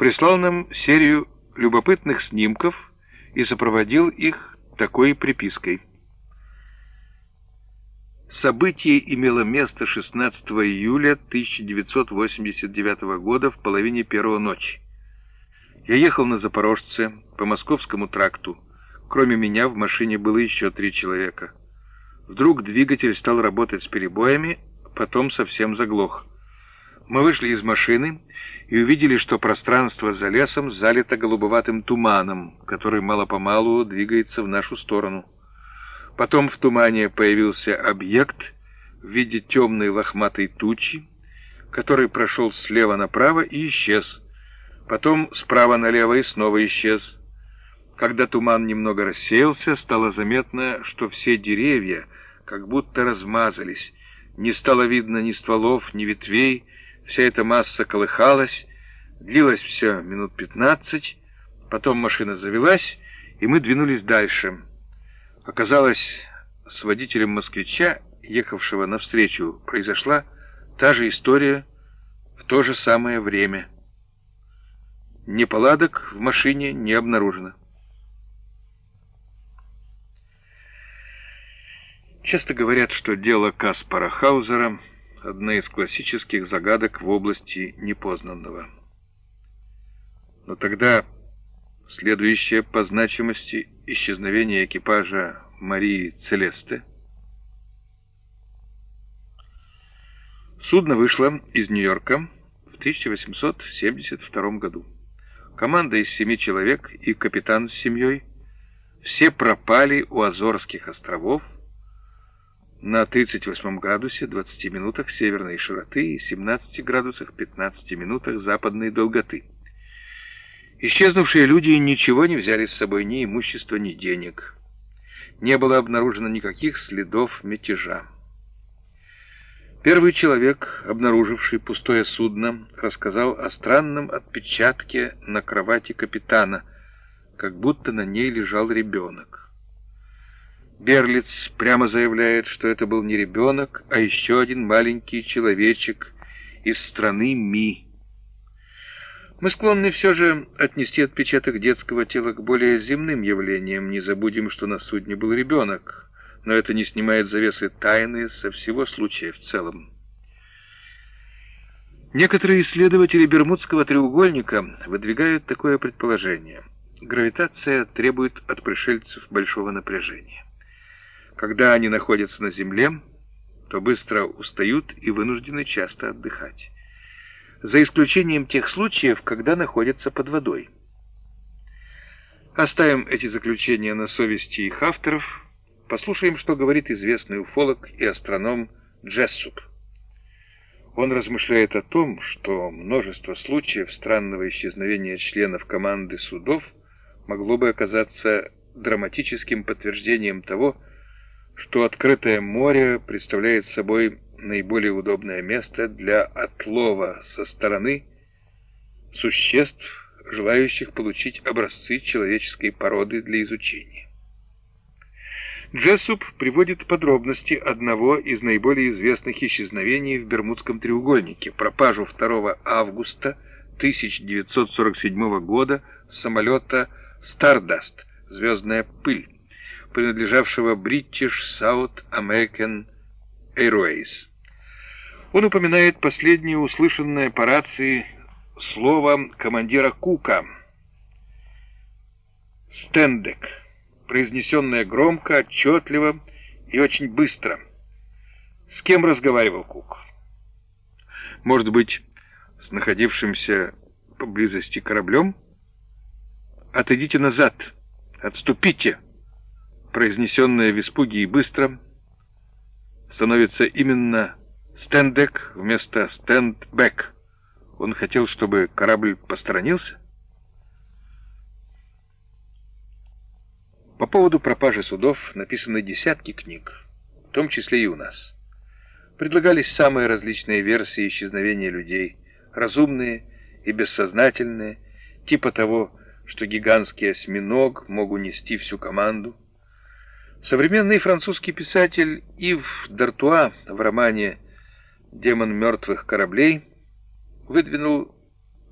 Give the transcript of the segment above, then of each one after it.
прислал нам серию любопытных снимков и сопроводил их такой припиской. Событие имело место 16 июля 1989 года в половине первого ночи. Я ехал на Запорожце по Московскому тракту. Кроме меня в машине было еще три человека. Вдруг двигатель стал работать с перебоями, потом совсем заглох. Мы вышли из машины и увидели, что пространство за лесом залито голубоватым туманом, который мало-помалу двигается в нашу сторону. Потом в тумане появился объект в виде темной лохматой тучи, который прошел слева направо и исчез. Потом справа налево и снова исчез. Когда туман немного рассеялся, стало заметно, что все деревья как будто размазались. Не стало видно ни стволов, ни ветвей, вся эта масса колыхалась, длилось все минут пятнадцать, потом машина завелась, и мы двинулись дальше. Оказалось, с водителем москвича, ехавшего навстречу, произошла та же история в то же самое время. Неполадок в машине не обнаружено. Часто говорят, что дело Каспара Хаузера — одна из классических загадок в области непознанного. Но тогда следующее по значимости исчезновение экипажа Марии Целесте. Судно вышло из Нью-Йорка в 1872 году. Команда из семи человек и капитан с семьей все пропали у Азорских островов на 38 градусе 20 минутах северной широты и 17 градусах 15 минутах западной долготы. Исчезнувшие люди ничего не взяли с собой, ни имущества, ни денег. Не было обнаружено никаких следов мятежа. Первый человек, обнаруживший пустое судно, рассказал о странном отпечатке на кровати капитана, как будто на ней лежал ребенок. Берлиц прямо заявляет, что это был не ребенок, а еще один маленький человечек из страны Ми. Мы склонны все же отнести отпечаток детского тела к более земным явлениям. Не забудем, что на судне был ребенок, но это не снимает завесы тайны со всего случая в целом. Некоторые исследователи Бермудского треугольника выдвигают такое предположение. Гравитация требует от пришельцев большого напряжения. Когда они находятся на Земле, то быстро устают и вынуждены часто отдыхать за исключением тех случаев, когда находятся под водой. Оставим эти заключения на совести их авторов, послушаем, что говорит известный уфолог и астроном Джессуп. Он размышляет о том, что множество случаев странного исчезновения членов команды судов могло бы оказаться драматическим подтверждением того, что открытое море представляет собой наиболее удобное место для отлова со стороны существ, желающих получить образцы человеческой породы для изучения. Джессуп приводит подробности одного из наиболее известных исчезновений в Бермудском треугольнике, пропажу 2 августа 1947 года самолета «Стардаст» «Звездная пыль», принадлежавшего British South American Airways. Он упоминает последнее услышанное по рации слово командира Кука. «Стендек», произнесенное громко, отчетливо и очень быстро. С кем разговаривал Кук? Может быть, с находившимся поблизости кораблем? «Отойдите назад! Отступите!» Произнесенное в испуге и быстро, становится именно Стендек вместо стендбэк. Он хотел, чтобы корабль посторонился? По поводу пропажи судов написаны десятки книг, в том числе и у нас. Предлагались самые различные версии исчезновения людей, разумные и бессознательные, типа того, что гигантский осьминог мог унести всю команду. Современный французский писатель Ив Д'Артуа в романе демон мертвых кораблей, выдвинул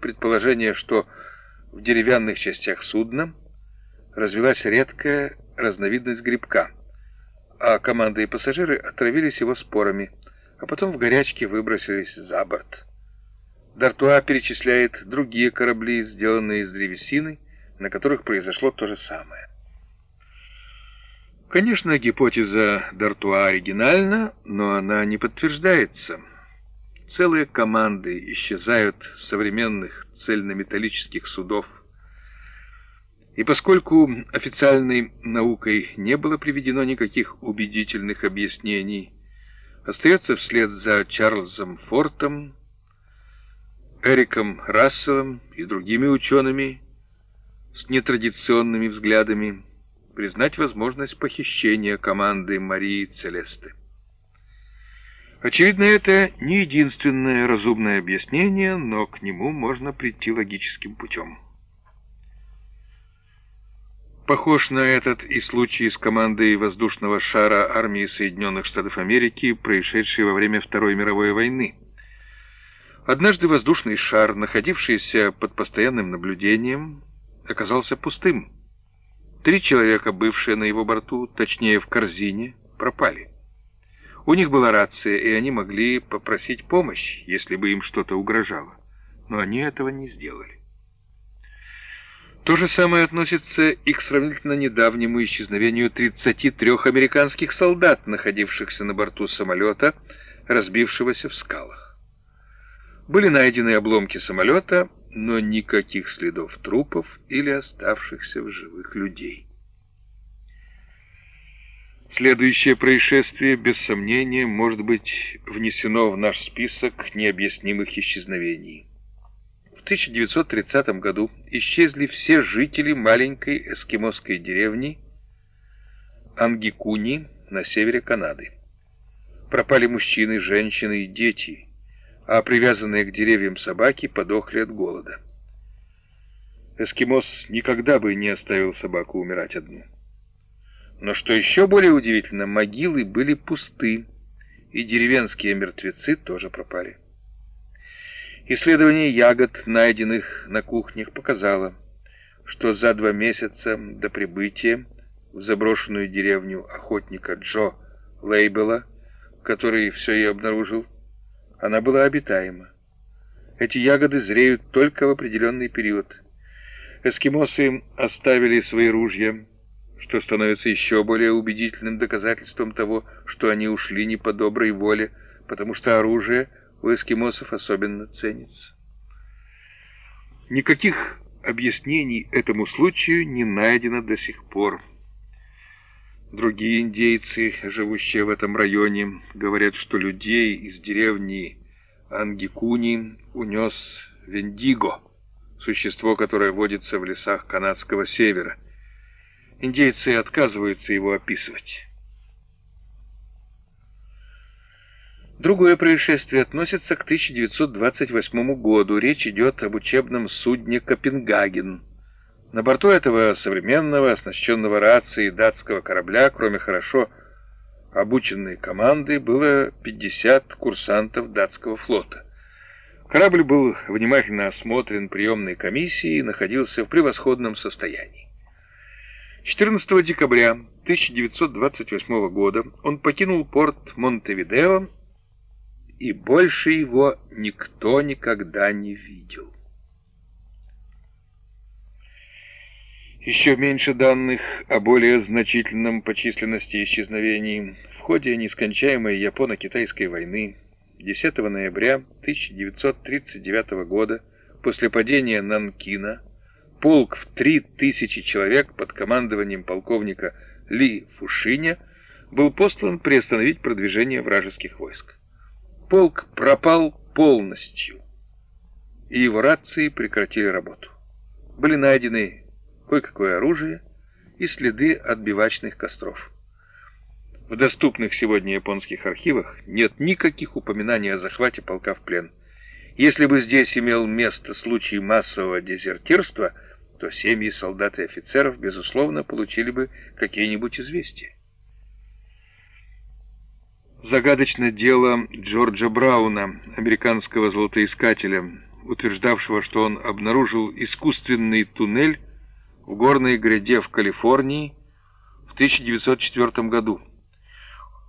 предположение, что в деревянных частях судна развилась редкая разновидность грибка, а команда и пассажиры отравились его спорами, а потом в горячке выбросились за борт. Д'Артуа перечисляет другие корабли, сделанные из древесины, на которых произошло то же самое. Конечно, гипотеза Д'Артуа оригинальна, но она не подтверждается. Целые команды исчезают с современных цельнометаллических судов. И поскольку официальной наукой не было приведено никаких убедительных объяснений, остается вслед за Чарльзом Фортом, Эриком Расселом и другими учеными с нетрадиционными взглядами признать возможность похищения команды Марии Целесты. Очевидно, это не единственное разумное объяснение, но к нему можно прийти логическим путем. Похож на этот и случай с командой воздушного шара армии Соединенных Штатов Америки, происшедший во время Второй мировой войны. Однажды воздушный шар, находившийся под постоянным наблюдением, оказался пустым. Три человека, бывшие на его борту, точнее в корзине, пропали. У них была рация, и они могли попросить помощь, если бы им что-то угрожало. Но они этого не сделали. То же самое относится и к сравнительно недавнему исчезновению 33 американских солдат, находившихся на борту самолета, разбившегося в скалах. Были найдены обломки самолета, но никаких следов трупов или оставшихся в живых людей. Следующее происшествие, без сомнения, может быть внесено в наш список необъяснимых исчезновений. В 1930 году исчезли все жители маленькой эскимосской деревни Ангикуни на севере Канады. Пропали мужчины, женщины и дети – а привязанные к деревьям собаки подохли от голода. Эскимос никогда бы не оставил собаку умирать одну. Но что еще более удивительно, могилы были пусты, и деревенские мертвецы тоже пропали. Исследование ягод, найденных на кухнях, показало, что за два месяца до прибытия в заброшенную деревню охотника Джо Лейбела, который все и обнаружил, она была обитаема. Эти ягоды зреют только в определенный период. Эскимосы оставили свои ружья, что становится еще более убедительным доказательством того, что они ушли не по доброй воле, потому что оружие у эскимосов особенно ценится. Никаких объяснений этому случаю не найдено до сих пор. Другие индейцы, живущие в этом районе, говорят, что людей из деревни Ангикуни унес Вендиго, существо, которое водится в лесах канадского севера. Индейцы отказываются его описывать. Другое происшествие относится к 1928 году. Речь идет об учебном судне «Копенгаген», на борту этого современного, оснащенного рацией датского корабля, кроме хорошо обученной команды, было 50 курсантов датского флота. Корабль был внимательно осмотрен приемной комиссией и находился в превосходном состоянии. 14 декабря 1928 года он покинул порт Монтевидео, и больше его никто никогда не видел. Еще меньше данных о более значительном по численности исчезновении. В ходе нескончаемой Японо-Китайской войны 10 ноября 1939 года после падения Нанкина полк в 3000 человек под командованием полковника Ли Фушиня был послан приостановить продвижение вражеских войск. Полк пропал полностью, и его рации прекратили работу. Были найдены кое-какое оружие и следы от бивачных костров. В доступных сегодня японских архивах нет никаких упоминаний о захвате полка в плен. Если бы здесь имел место случай массового дезертирства, то семьи солдат и офицеров, безусловно, получили бы какие-нибудь известия. Загадочное дело Джорджа Брауна, американского золотоискателя, утверждавшего, что он обнаружил искусственный туннель в горной гряде в Калифорнии в 1904 году.